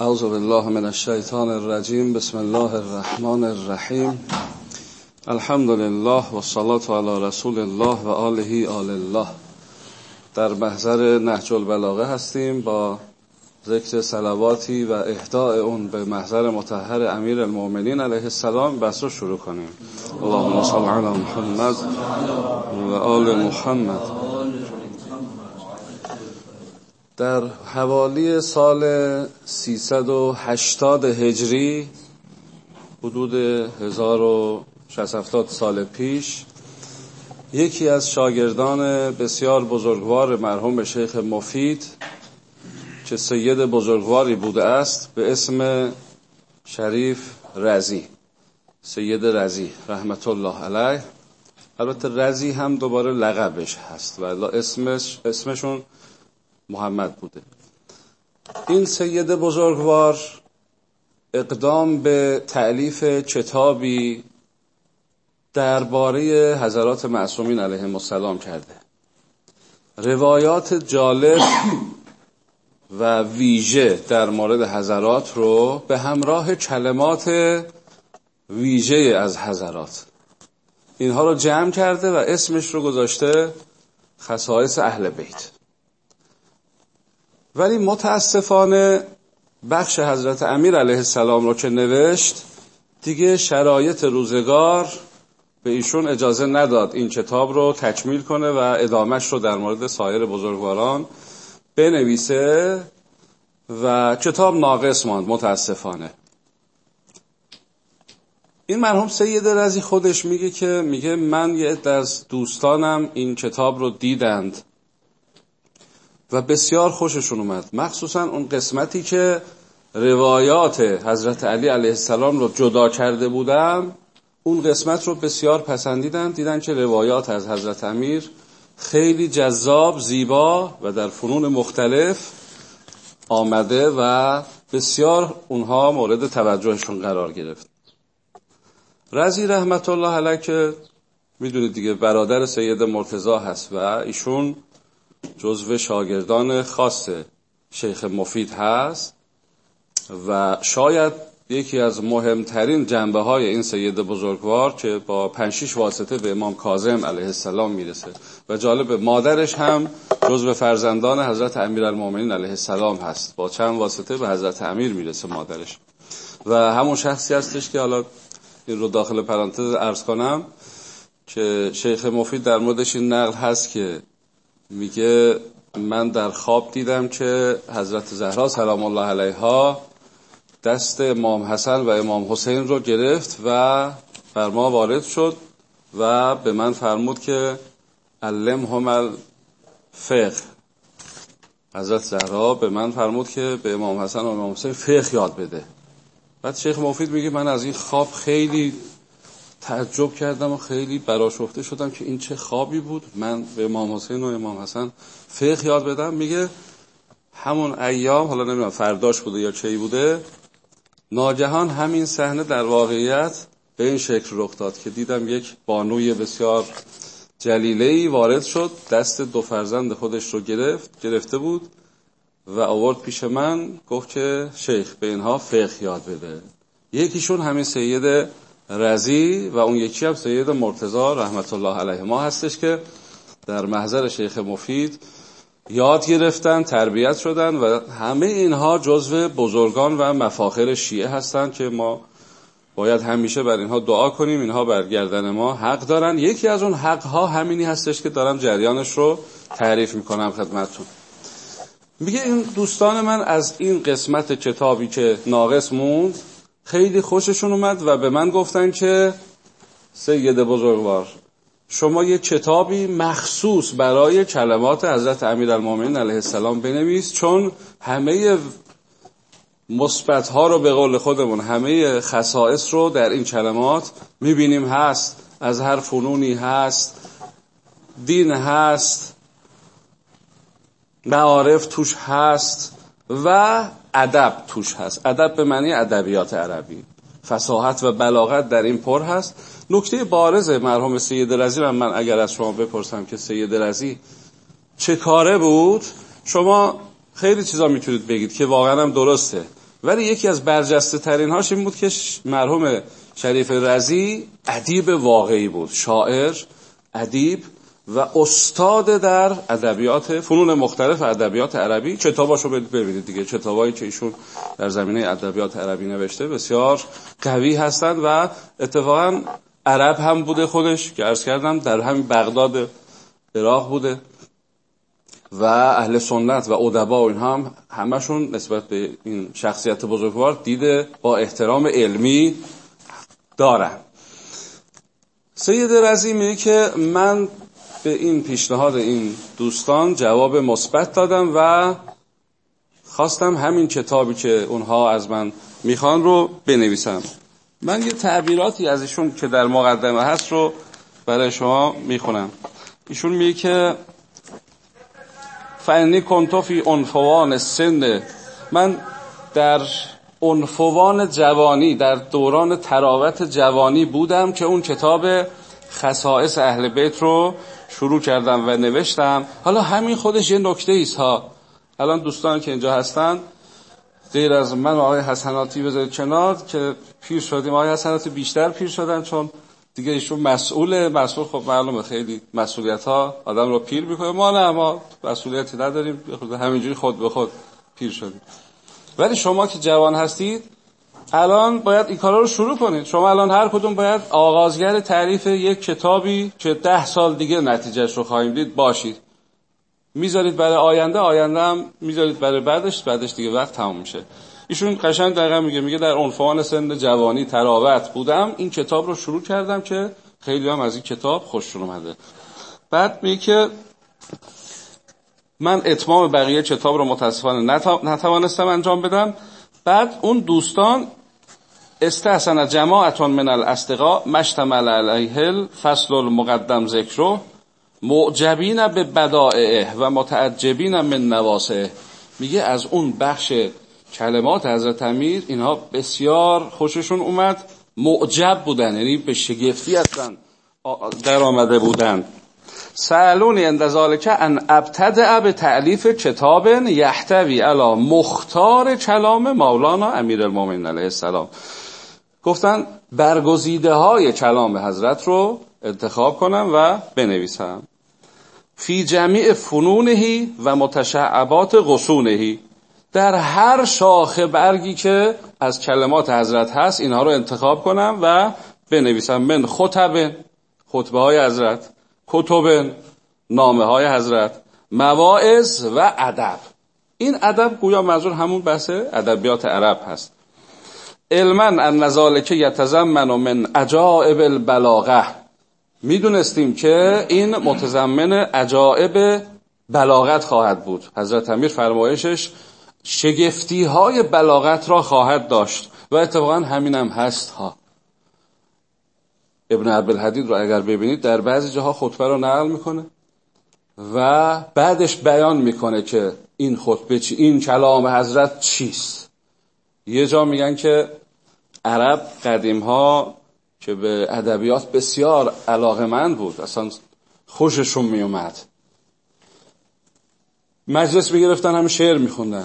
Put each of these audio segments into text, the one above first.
اعوذ بالله من الشیطان الرجیم بسم الله الرحمن الرحیم. الحمد لله و صلاة علی رسول الله و آله آل الله. در محضر نهج البلاغه هستیم با ذکر سلواتی و اهداء اون به محضر متحر امیر المؤمنین علیه السلام بس رو شروع کنیم. اللهم صل علی محمد و آل محمد. در حوالی سال 380 هجری حدود 1670 سال پیش یکی از شاگردان بسیار بزرگوار مرحوم شیخ مفید که سید بزرگواری بوده است به اسم شریف رزی سید رزی رحمت الله علیه. البته رزی هم دوباره لقبش هست و اسمش اسمشون محمد بوده. این سید بزرگوار اقدام به تعلیف کتابی درباره حضرات معصومین علیهم السلام کرده. روایات جالب و ویژه در مورد حضرات رو به همراه کلمات ویژه از حضرات. اینها رو جمع کرده و اسمش رو گذاشته خصائص اهل بیت. ولی متاسفانه بخش حضرت امیر علیه السلام رو که نوشت دیگه شرایط روزگار به ایشون اجازه نداد این کتاب رو تکمیل کنه و ادامش رو در مورد سایر بزرگواران بنویسه و کتاب ناقص ماند متاسفانه. این مرحوم سید رزی خودش میگه که میگه من یه از دوستانم این کتاب رو دیدند. و بسیار خوششون اومد. مخصوصا اون قسمتی که روایات حضرت علی علیه السلام رو جدا کرده بودم اون قسمت رو بسیار پسندیدن دیدن که روایات از حضرت امیر خیلی جذاب زیبا و در فنون مختلف آمده و بسیار اونها مورد توجهشون قرار گرفت. رضی رحمت الله علیه که می‌دونید دیگه برادر سید مرتضا هست و ایشون جزو شاگردان خاص شیخ مفید هست و شاید یکی از مهمترین جنبه های این سید بزرگوار که با پنشیش واسطه به امام کاظم علیه السلام می‌رسه و جالب مادرش هم جزو فرزندان حضرت امیر علیه السلام هست. با چند واسطه به حضرت امیر می‌رسه مادرش. و همون شخصی هستش که حالا این رو داخل پرانتز ارز کنم که شیخ مفید در موردش این نقل هست که میگه من در خواب دیدم که حضرت زهرا سلام الله علیها دست امام حسن و امام حسین رو گرفت و بر ما وارد شد و به من فرمود که علم هم فقه حضرت زهرا به من فرمود که به امام حسن و امام حسین فقه یاد بده. بعد شیخ مفید میگه من از این خواب خیلی تعجب کردم و خیلی براشفته شدم که این چه خوابی بود. من به امام حسین و امام حسن فقه یاد بدم. میگه همون ایام حالا نمی‌دونم فرداش بوده یا چی بوده ناگهان همین صحنه در واقعیت به این شکل رخ داد که دیدم یک بانوی بسیار جلیله وارد شد دست دو فرزند خودش رو گرفت گرفته بود و آورد پیش من گفت که شیخ به اینها فقه یاد بده. یکیشون همین سید رزی و اون یکی هم سید مرتضا رحمت الله علیه ما هستش که در محضر شیخ مفید یاد گرفتن تربیت شدن و همه اینها جزو بزرگان و مفاخر شیعه هستند که ما باید همیشه بر اینها دعا کنیم. اینها برگردن ما حق دارن. یکی از اون حق ها همینی هستش که دارم جریانش رو تعریف می‌کنم خدمتتون. میگه این دوستان من از این قسمت کتابی که ناقص موند خیلی خوششون اومد و به من گفتن که سید بزرگوار شما یه کتابی مخصوص برای کلمات حضرت امیرالمومنین علیه السلام بنویس چون همه مثبت ها رو به قول خودمون همه خصائص رو در این کلمات می‌بینیم. هست از هر فنونی هست دین هست معارف توش هست و ادب توش هست. ادب به معنی ادبیات عربی. فساحت و بلاغت در این پر هست. نکته بارز مرحوم سید رزی من, من اگر از شما بپرسم که سید رزی چه کاره بود شما خیلی چیزا می‌تونید بگید که واقعا هم درسته. ولی یکی از برجسته ترین هاش این بود که مرحوم شریف رزی ادیب واقعی بود. شاعر ادیب و استاد در ادبیات فنون مختلف ادبیات عربی. کتاباشو ببینید دیگه. کتابایی که ایشون در زمینه ادبیات عربی نوشته بسیار قوی هستند و اتفاقا عرب هم بوده خودش که عرض کردم در همین بغداد عراق بوده و اهل سنت و ادبا و این هم همشون نسبت به این شخصیت بزرگوار دیده با احترام علمی دارن. سید رزی میگه که من به این پیشنهاد این دوستان جواب مثبت دادم و خواستم همین کتابی که اونها از من می‌خوان رو بنویسم. من یه تعبیراتی از ایشون که در مقدمه هست رو برای شما می‌خونم. ایشون میگه که فعنی کنتوفی انفوان سن من در انفوان جوانی در دوران تراوت جوانی بودم که اون کتاب خصائص اهل بیت رو شروع کردم و نوشتم. حالا همین خودش یه نکته ایست ها. الان دوستان که اینجا هستن غیر از من و آقای حسناتی بذارید کنار که پیر شدیم. آقای حسناتی بیشتر پیر شدن چون دیگه ایشون مسئول مسئول خب معلومه خیلی مسئولیت ها آدم رو پیر می‌کنه. ما نه ما مسئولیتی نداریم. همینجوری خود به خود پیر شدیم. ولی شما که جوان هستید الان باید این کارا رو شروع کنید. شما الان هر کدوم باید آغازگر تعریف یک کتابی که ده سال دیگه نتیجهش رو خواهیم دید باشید. می‌ذارید برای آینده آینده هم می‌ذارید برای بعدش بعدش دیگه وقت تموم میشه. ایشون قشنگ دقیقا میگه میگه در عنفوان سن جوانی تراوت بودم این کتاب رو شروع کردم که خیلی هم از این کتاب خوششون اومده. بعد میگه که من اتمام بقیه کتاب رو متاسفانه نتوانستم انجام بدم. بعد اون دوستان استحسن جماعتون من الاستقا مشتمل علیه فصل المقدم ذکرو معجبین به بدائعه و متعجبین من نواسه میگه از اون بخش کلمات حضرت امیر اینها بسیار خوششون اومد. معجب بودن یعنی به شگفتی هستن در آمده بودن. سالونی اند که ان ابتدع به تعلیف کتاب یحتوی علا مختار کلام مولانا امیر المومنین علیه السلام. گفتن برگزیده های کلام حضرت رو انتخاب کنم و بنویسم. فی جمیع فنونهی و متشعبات غصونهی. در هر شاخه برگی که از کلمات حضرت هست اینها رو انتخاب کنم و بنویسم. من خطب خطبه های حضرت. کتب نامه های حضرت. مواعظ و ادب. این ادب گویا منظور همون بحث ادبیات عرب هست. علما ان که یتزمن من عجائب البلاغه. می‌دونستیم که این متضمن عجائب بلاغت خواهد بود. حضرت امیر فرمایشش شگفتی های بلاغت را خواهد داشت و اتفاقا همینم هست ها ابن عبدالحدید رو اگر ببینید در بعضی جاها خطبه رو نقل می‌کنه و بعدش بیان می‌کنه که این خطبه چی این کلام حضرت چیست. یه جا میگن که عرب قدیم ها که به ادبیات بسیار علاقه بود اصلا خوششون میومد مجلس می‌گرفتن هم شعر میخوندن.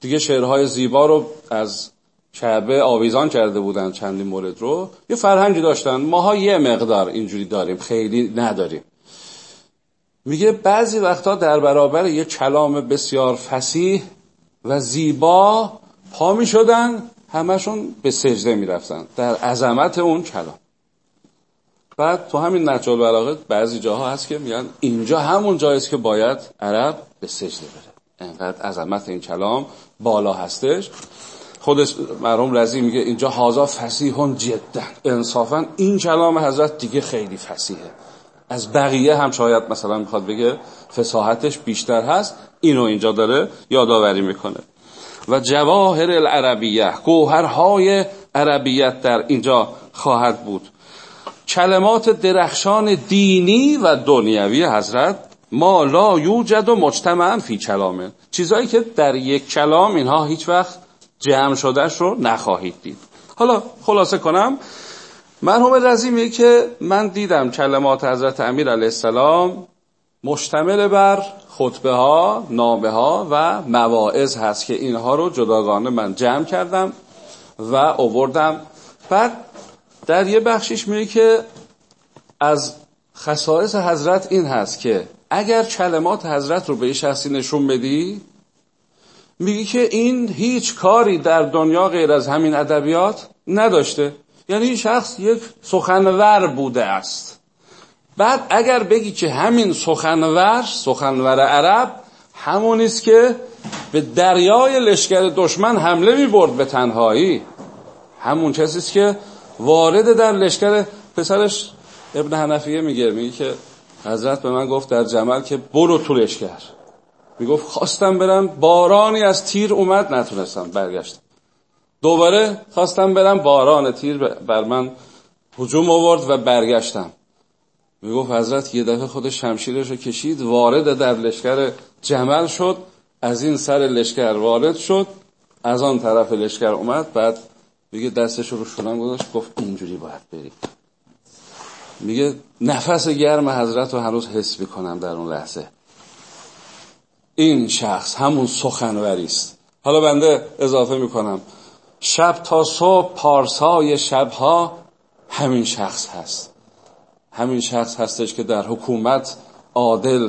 دیگه شعرهای زیبا رو از کعبه آویزان کرده بودن چندین مورد رو. یه فرهنگی داشتن. ماها یه مقدار اینجوری داریم خیلی نداریم. میگه بعضی وقتا در برابر یه کلام بسیار فسیح و زیبا پا می شدن همشون به سجده می‌رفتن در عظمت اون کلام. بعد تو همین نجل بلاغه بعضی جاها هست که میگن اینجا همون جاییست که باید عرب به سجده بره. انقدر عظمت این کلام بالا هستش. خودش مرحوم رضی میگه اینجا هازا فسیحون جدا. انصافا این کلام حضرت دیگه خیلی فسیحه از بقیه هم شاید مثلا می‌خواد بگه فساحتش بیشتر هست. اینو اینجا داره یادآوری می‌کنه. و جواهر العربیه گوهرهای عربیت در اینجا خواهد بود. کلمات درخشان دینی و دنیوی حضرت ما لا یوجد و مجتمعا فی کلامه. چیزایی که در یک کلام اینها هیچ وقت جمع شدهش رو نخواهید دید. حالا خلاصه کنم. مرحوم رزی که من دیدم کلمات حضرت امیر علیه السلام مشتمل بر خطبه ها نامه ها و مواعظ هست که اینها رو جداگانه من جمع کردم و آوردم. بعد در یه بخشیش میگه که از خصائص حضرت این هست که اگر کلمات حضرت رو به یه شخصی نشون بدی میگی که این هیچ کاری در دنیا غیر از همین ادبیات نداشته. یعنی این شخص یک سخنور بوده است. بعد اگر بگی که همین سخنور سخنور عرب همون است که به دریای لشکر دشمن حمله می برد به تنهایی. همون کسی است که وارد در لشکر پسرش ابن حنفیه میگه میگه که حضرت به من گفت در جمل که برو تو لشکر. می‌گفت خواستم برم بارانی از تیر اومد نتونستم برگشتم. دوباره خواستم برم باران تیر بر من هجوم آورد و برگشتم. می‌گفت حضرت یه دفعه خود شمشیرش رو کشید وارد در لشکر جمل شد از این سر لشکر وارد شد از آن طرف لشکر اومد بعد میگه دستش رو شدم گذاشت گفت اینجوری باید بریم. میگه نفس گرم حضرت رو هنوز حس می‌کنم در اون لحظه. این شخص همون سخنوری است. حالا بنده اضافه می‌کنم. شب تا صبح پارسای شبها همین شخص هست. همین شخص هستش که در حکومت عادل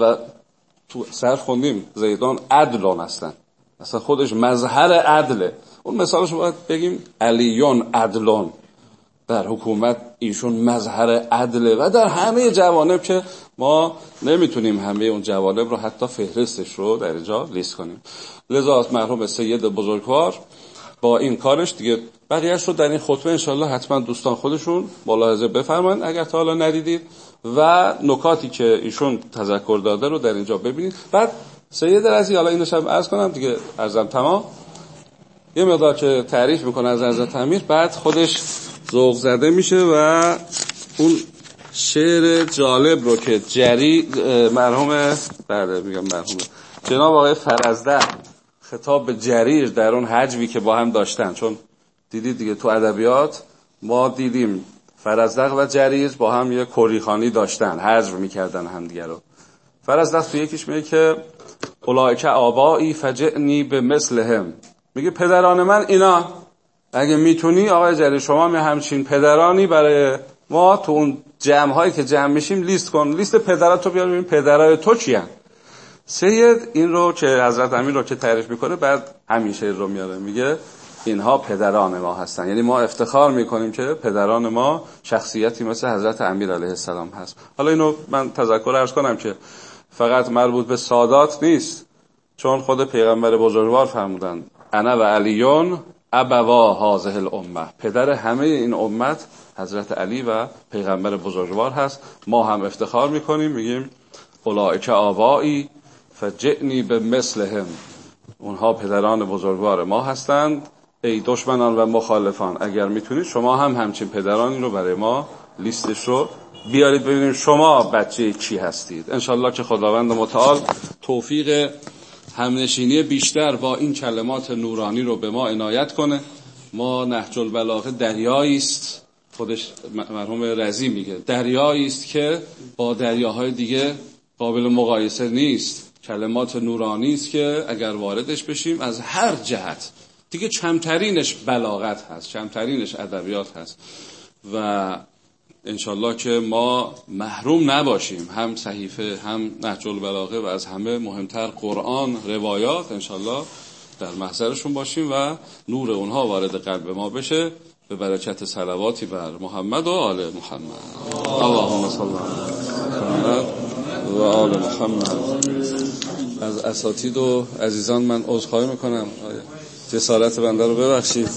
و تو سر خوندیم زیدان عدلان هستن. اصلا خودش مظهر عدله. اون مثالش باید بگیم علیون عدلان. در حکومت ایشون مظهر عدله و در همه جوانب که ما نمی‌تونیم همه اون جوانب رو حتی فهرستش رو در اینجا لیست کنیم. لذا از مرحوم سید بزرگوار با این کارش دیگه بقیهش رو در این خطبه انشالله حتما دوستان خودشون ملاحظه بفرمایید اگر تا حالا ندیدید و نکاتی که ایشون تذکر داده رو در اینجا ببینید. بعد سید رزی حالا اینو شب عرض کنم دیگه ارزم تمام. یه مقدار که تعریف می‌کنه از حضرت امیر بعد خودش ذوق زده میشه و اون شعر جالب رو که جری مرحوم بله میگم مرحوم. جناب آقای فرزده خطاب به جریر در اون حجوی که با هم داشتن. چون دیدید دیگه تو ادبیات ما دیدیم فرزدق و جریر با هم یه کریخانی داشتن حجو می‌کردن همدیگه رو. فرزدق تو یکیش میگه که اولائک آبایی فجعنی به مثلهم میگه پدران من اینا. اگه می‌تونی آقای جری شما می همچین پدرانی برای ما تو اون جمع هایی که جمع میشیم لیست کن. لیست پدرات رو بیار ببین پدرای تو کیان. سید این رو که حضرت امین رو که تعریف می‌کنه بعد همیشه رو میاره. میگه اینها پدران ما هستن. یعنی ما افتخار می‌کنیم که پدران ما شخصیتی مثل حضرت امیر علیه السلام هست. حالا اینو من تذکر ارز کنم که فقط مربوط به سادات نیست چون خود پیغمبر بزرگوار فرمودن انا و علیون ابوا هازه الامه. پدر همه این امت حضرت علی و پیغمبر بزرگوار هست. ما هم افتخار می‌کنیم میگیم اولائک آوایی فجعنی به مثلهم اونها پدران بزرگوار ما هستند. ای دشمنان و مخالفان اگر می‌تونید شما هم همچین پدرانی رو برای ما لیستش رو بیارید ببینیم شما بچه کی هستید. انشالله که خداوند متعال توفیق همنشینی بیشتر با این کلمات نورانی رو به ما عنایت کنه. ما نهج البلاغه دریایی است. خودش مرحوم رزی میگه. دریایی است که با دریاهای دیگه قابل مقایسه نیست. کلمات نورانی است که اگر واردش بشیم از هر جهت دیگه چمترینش بلاغت هست چمترینش ادبیات هست و انشالله که ما محروم نباشیم هم صحیفه هم نهج البلاغه و از همه مهمتر قرآن روایات انشالله در محضرشون باشیم و نور اونها وارد قلب ما بشه. به برکت صلواتی بر محمد و آل محمد. اللهم صل محمد و آل محمد. از اساتید و عزیزان من عذرخواهی می‌کنم. جسارت بنده رو ببخشید.